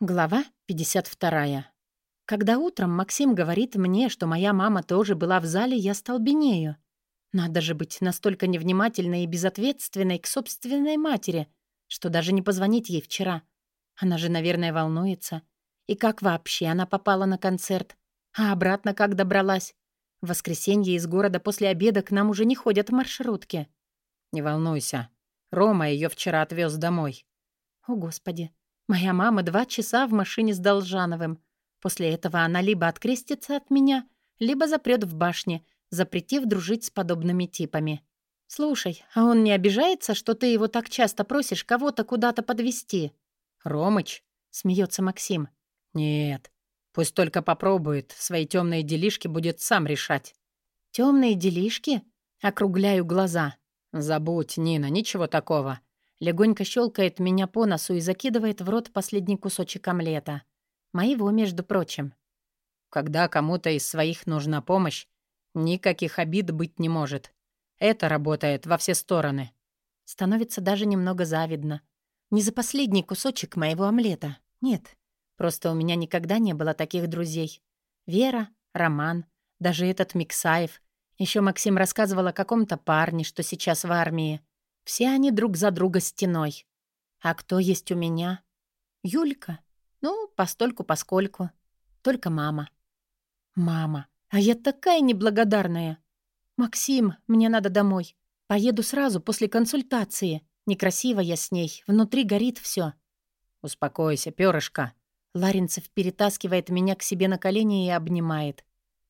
Глава 52. Когда утром Максим говорит мне, что моя мама тоже была в зале, я столбенею. Надо же быть настолько невнимательной и безответственной к собственной матери, что даже не позвонить ей вчера. Она же, наверное, волнуется. И как вообще она попала на концерт? А обратно как добралась? В воскресенье из города после обеда к нам уже не ходят маршрутки. Не волнуйся. Рома ее вчера отвез домой. О, Господи. Моя мама два часа в машине с Должановым. После этого она либо открестится от меня, либо запрет в башне, запретив дружить с подобными типами. «Слушай, а он не обижается, что ты его так часто просишь кого-то куда-то подвести? «Ромыч?» — смеется Максим. «Нет, пусть только попробует, свои темные делишки будет сам решать». Темные делишки?» — округляю глаза. «Забудь, Нина, ничего такого. Легонько щелкает меня по носу и закидывает в рот последний кусочек омлета. Моего, между прочим. Когда кому-то из своих нужна помощь, никаких обид быть не может. Это работает во все стороны. Становится даже немного завидно. Не за последний кусочек моего омлета. Нет. Просто у меня никогда не было таких друзей. Вера, Роман, даже этот Миксаев. Еще Максим рассказывал о каком-то парне, что сейчас в армии. Все они друг за друга стеной. А кто есть у меня? Юлька. Ну, постольку-поскольку. Только мама. Мама. А я такая неблагодарная. Максим, мне надо домой. Поеду сразу после консультации. Некрасиво я с ней. Внутри горит все. Успокойся, перышко. Ларинцев перетаскивает меня к себе на колени и обнимает.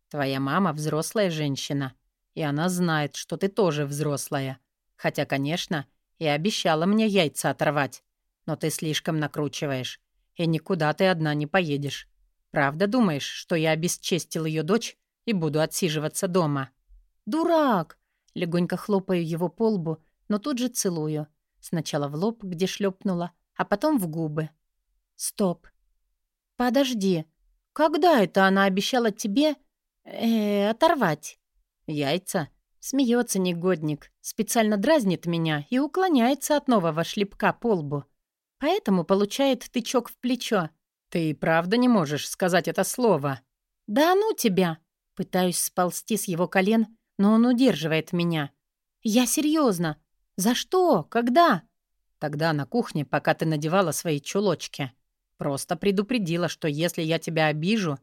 Твоя мама взрослая женщина, и она знает, что ты тоже взрослая. Хотя, конечно, и обещала мне яйца оторвать. Но ты слишком накручиваешь. И никуда ты одна не поедешь. Правда думаешь, что я обесчестил ее дочь и буду отсиживаться дома?» «Дурак!» Легонько хлопаю его по лбу, но тут же целую. Сначала в лоб, где шлепнула, а потом в губы. «Стоп. Подожди. Когда это она обещала тебе... Э, оторвать?» «Яйца?» Смеется негодник, специально дразнит меня и уклоняется от нового шлепка по лбу. Поэтому получает тычок в плечо. «Ты правда не можешь сказать это слово?» «Да ну тебя!» Пытаюсь сползти с его колен, но он удерживает меня. «Я серьезно. За что? Когда?» «Тогда на кухне, пока ты надевала свои чулочки. Просто предупредила, что если я тебя обижу,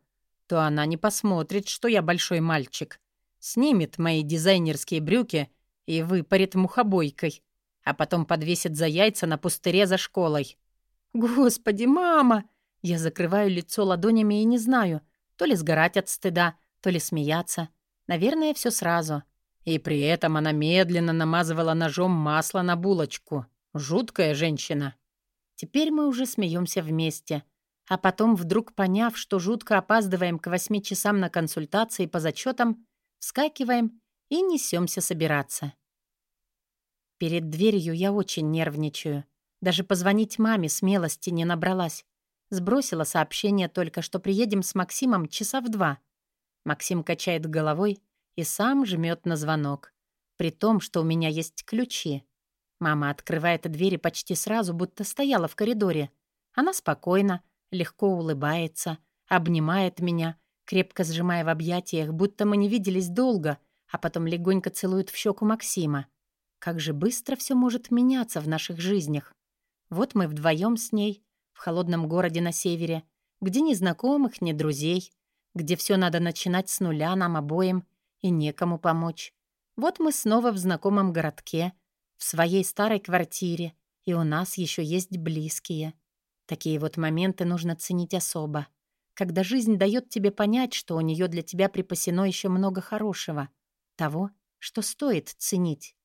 то она не посмотрит, что я большой мальчик, снимет мои дизайнерские брюки и выпарит мухобойкой, а потом подвесит за яйца на пустыре за школой. «Господи, мама!» Я закрываю лицо ладонями и не знаю, то ли сгорать от стыда, то ли смеяться. Наверное, все сразу. И при этом она медленно намазывала ножом масло на булочку. Жуткая женщина. Теперь мы уже смеемся вместе. А потом, вдруг поняв, что жутко опаздываем к восьми часам на консультации по зачетам, Вскакиваем и несемся собираться. Перед дверью я очень нервничаю. Даже позвонить маме смелости не набралась. Сбросила сообщение только, что приедем с Максимом часа в два. Максим качает головой и сам жмет на звонок. При том, что у меня есть ключи. Мама открывает двери почти сразу, будто стояла в коридоре. Она спокойно, легко улыбается, обнимает меня крепко сжимая в объятиях, будто мы не виделись долго, а потом легонько целует в щеку Максима. Как же быстро все может меняться в наших жизнях. Вот мы вдвоем с ней, в холодном городе на севере, где ни знакомых, ни друзей, где все надо начинать с нуля нам обоим и некому помочь. Вот мы снова в знакомом городке, в своей старой квартире, и у нас еще есть близкие. Такие вот моменты нужно ценить особо когда жизнь дает тебе понять, что у нее для тебя припасено еще много хорошего, того, что стоит ценить.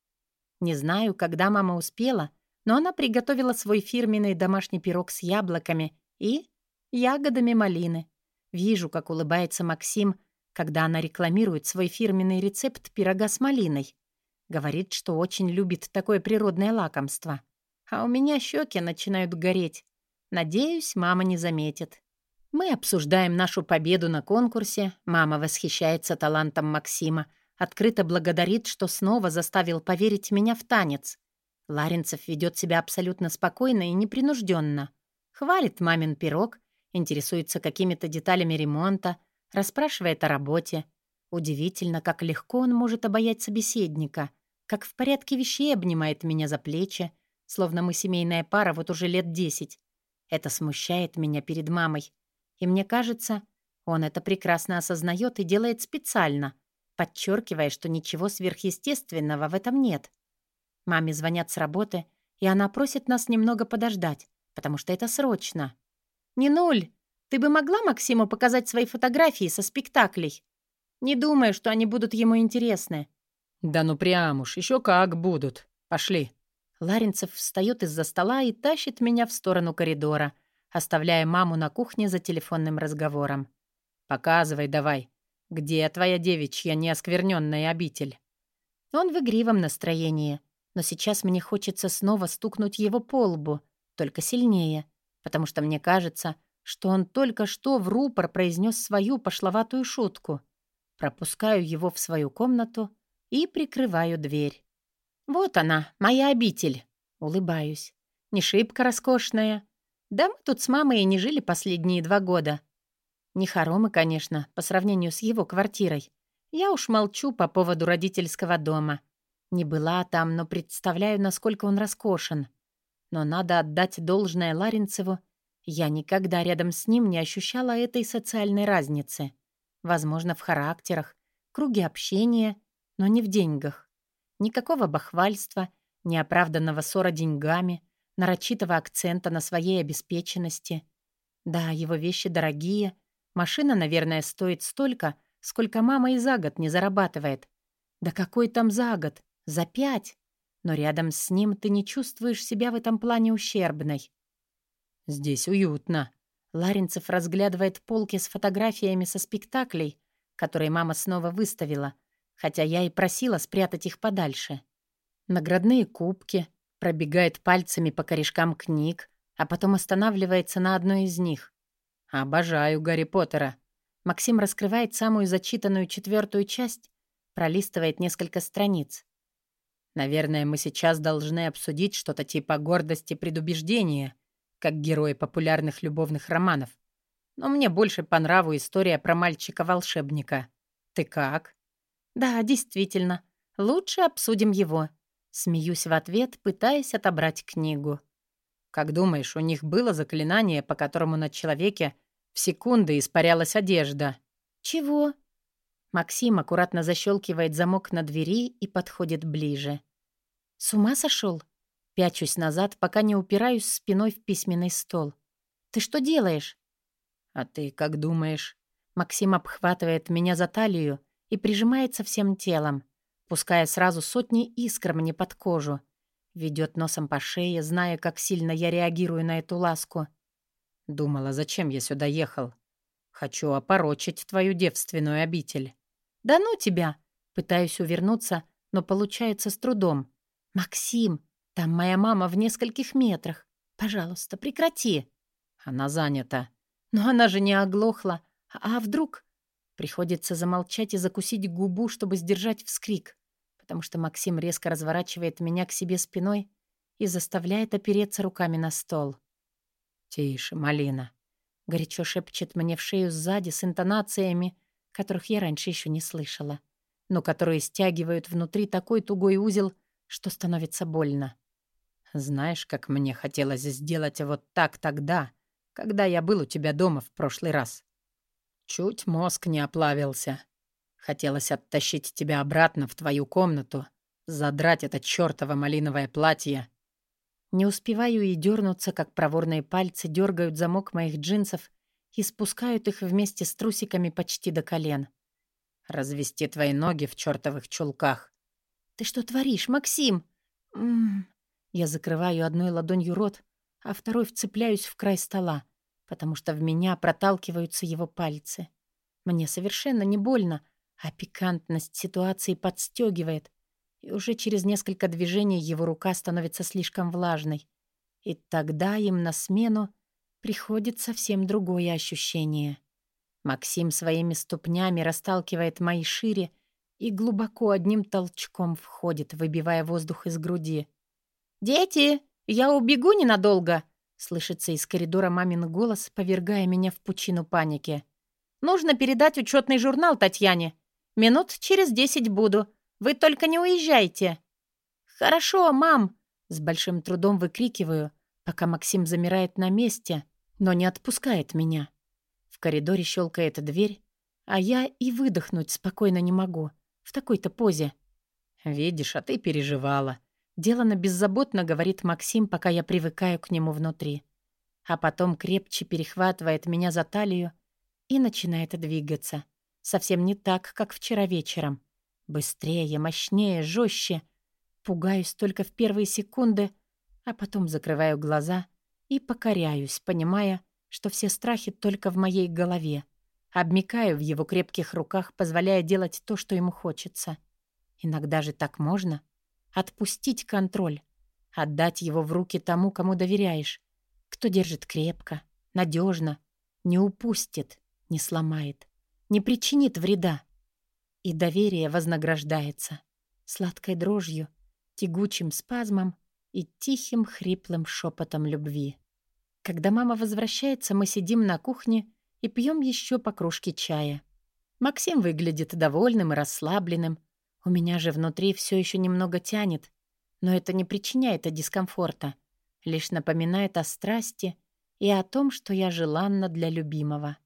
Не знаю, когда мама успела, но она приготовила свой фирменный домашний пирог с яблоками и ягодами малины. Вижу, как улыбается Максим, когда она рекламирует свой фирменный рецепт пирога с малиной. Говорит, что очень любит такое природное лакомство. А у меня щеки начинают гореть. Надеюсь, мама не заметит. Мы обсуждаем нашу победу на конкурсе. Мама восхищается талантом Максима, открыто благодарит, что снова заставил поверить меня в танец. Ларинцев ведет себя абсолютно спокойно и непринужденно. Хвалит мамин пирог интересуется какими-то деталями ремонта, расспрашивает о работе. Удивительно, как легко он может обаять собеседника, как в порядке вещей обнимает меня за плечи, словно мы семейная пара вот уже лет десять. Это смущает меня перед мамой. И мне кажется, он это прекрасно осознает и делает специально, подчеркивая, что ничего сверхъестественного в этом нет. Маме звонят с работы, и она просит нас немного подождать, потому что это срочно. «Не нуль! Ты бы могла Максиму показать свои фотографии со спектаклей? Не думаю, что они будут ему интересны». «Да ну прям уж, еще как будут. Пошли». Ларинцев встает из-за стола и тащит меня в сторону коридора, оставляя маму на кухне за телефонным разговором. «Показывай давай, где твоя девичья неоскверненная обитель?» Он в игривом настроении, но сейчас мне хочется снова стукнуть его по лбу, только сильнее, потому что мне кажется, что он только что в рупор произнес свою пошловатую шутку. Пропускаю его в свою комнату и прикрываю дверь. «Вот она, моя обитель!» Улыбаюсь. «Не шибко роскошная. Да мы тут с мамой и не жили последние два года. Не хоромы, конечно, по сравнению с его квартирой. Я уж молчу по поводу родительского дома. Не была там, но представляю, насколько он роскошен. Но надо отдать должное Ларинцеву. Я никогда рядом с ним не ощущала этой социальной разницы. Возможно, в характерах, круге общения, но не в деньгах. Никакого бахвальства, неоправданного ссора деньгами, нарочитого акцента на своей обеспеченности. Да, его вещи дорогие. Машина, наверное, стоит столько, сколько мама и за год не зарабатывает. Да какой там за год? За пять. Но рядом с ним ты не чувствуешь себя в этом плане ущербной. Здесь уютно. Ларинцев разглядывает полки с фотографиями со спектаклей, которые мама снова выставила — хотя я и просила спрятать их подальше. Наградные кубки, пробегает пальцами по корешкам книг, а потом останавливается на одной из них. «Обожаю Гарри Поттера». Максим раскрывает самую зачитанную четвертую часть, пролистывает несколько страниц. «Наверное, мы сейчас должны обсудить что-то типа гордости предубеждения, как герои популярных любовных романов. Но мне больше по нраву история про мальчика-волшебника. Ты как?» «Да, действительно. Лучше обсудим его». Смеюсь в ответ, пытаясь отобрать книгу. «Как думаешь, у них было заклинание, по которому на человеке в секунды испарялась одежда?» «Чего?» Максим аккуратно защелкивает замок на двери и подходит ближе. «С ума сошел?» Пячусь назад, пока не упираюсь спиной в письменный стол. «Ты что делаешь?» «А ты как думаешь?» Максим обхватывает меня за талию и прижимается всем телом, пуская сразу сотни искр мне под кожу. Ведет носом по шее, зная, как сильно я реагирую на эту ласку. Думала, зачем я сюда ехал? Хочу опорочить твою девственную обитель. Да ну тебя! Пытаюсь увернуться, но получается с трудом. Максим, там моя мама в нескольких метрах. Пожалуйста, прекрати. Она занята. Но она же не оглохла. А вдруг... Приходится замолчать и закусить губу, чтобы сдержать вскрик, потому что Максим резко разворачивает меня к себе спиной и заставляет опереться руками на стол. «Тише, Малина», — горячо шепчет мне в шею сзади с интонациями, которых я раньше еще не слышала, но которые стягивают внутри такой тугой узел, что становится больно. «Знаешь, как мне хотелось сделать вот так тогда, когда я был у тебя дома в прошлый раз?» Чуть мозг не оплавился. Хотелось оттащить тебя обратно в твою комнату, задрать это чёртово малиновое платье. Не успеваю и дернуться, как проворные пальцы дергают замок моих джинсов и спускают их вместе с трусиками почти до колен. Развести твои ноги в чёртовых чулках. «Ты что творишь, Максим?» М -м -м. Я закрываю одной ладонью рот, а второй вцепляюсь в край стола потому что в меня проталкиваются его пальцы. Мне совершенно не больно, а пикантность ситуации подстегивает, и уже через несколько движений его рука становится слишком влажной. И тогда им на смену приходит совсем другое ощущение. Максим своими ступнями расталкивает мои шире и глубоко одним толчком входит, выбивая воздух из груди. «Дети, я убегу ненадолго!» Слышится из коридора мамин голос, повергая меня в пучину паники. «Нужно передать учетный журнал Татьяне. Минут через десять буду. Вы только не уезжайте». «Хорошо, мам!» С большим трудом выкрикиваю, пока Максим замирает на месте, но не отпускает меня. В коридоре щелкает дверь, а я и выдохнуть спокойно не могу. В такой-то позе. «Видишь, а ты переживала», Делано беззаботно, говорит Максим, пока я привыкаю к нему внутри. А потом крепче перехватывает меня за талию и начинает двигаться. Совсем не так, как вчера вечером. Быстрее, мощнее, жестче. Пугаюсь только в первые секунды, а потом закрываю глаза и покоряюсь, понимая, что все страхи только в моей голове. Обмикаю в его крепких руках, позволяя делать то, что ему хочется. Иногда же так можно — Отпустить контроль. Отдать его в руки тому, кому доверяешь. Кто держит крепко, надежно, не упустит, не сломает, не причинит вреда. И доверие вознаграждается сладкой дрожью, тягучим спазмом и тихим хриплым шепотом любви. Когда мама возвращается, мы сидим на кухне и пьем еще по кружке чая. Максим выглядит довольным и расслабленным, у меня же внутри все еще немного тянет, но это не причиняет дискомфорта, лишь напоминает о страсти и о том, что я желанна для любимого.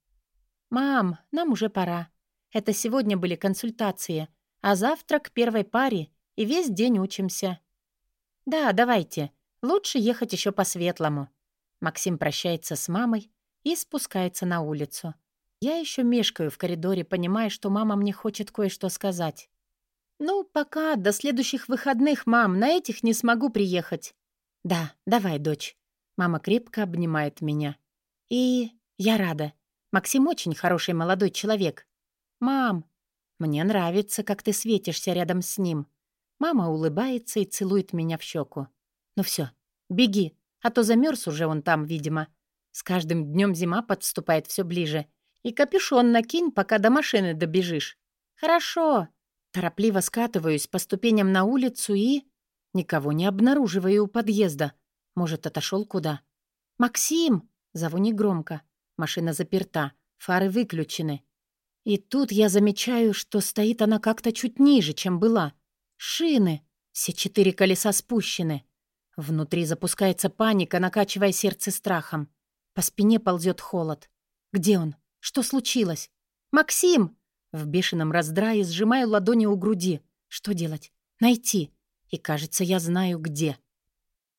«Мам, нам уже пора. Это сегодня были консультации, а завтра к первой паре и весь день учимся». «Да, давайте. Лучше ехать еще по-светлому». Максим прощается с мамой и спускается на улицу. Я еще мешкаю в коридоре, понимая, что мама мне хочет кое-что сказать. «Ну, пока, до следующих выходных, мам, на этих не смогу приехать». «Да, давай, дочь». Мама крепко обнимает меня. «И я рада. Максим очень хороший молодой человек». «Мам, мне нравится, как ты светишься рядом с ним». Мама улыбается и целует меня в щеку. «Ну все, беги, а то замерз уже он там, видимо. С каждым днем зима подступает все ближе. И капюшон накинь, пока до машины добежишь». «Хорошо», Торопливо скатываюсь по ступеням на улицу и... Никого не обнаруживаю у подъезда. Может, отошел куда? «Максим!» — зову негромко. Машина заперта, фары выключены. И тут я замечаю, что стоит она как-то чуть ниже, чем была. Шины. Все четыре колеса спущены. Внутри запускается паника, накачивая сердце страхом. По спине ползет холод. Где он? Что случилось? «Максим!» В бешеном раздрае сжимаю ладони у груди. Что делать? Найти. И кажется, я знаю, где.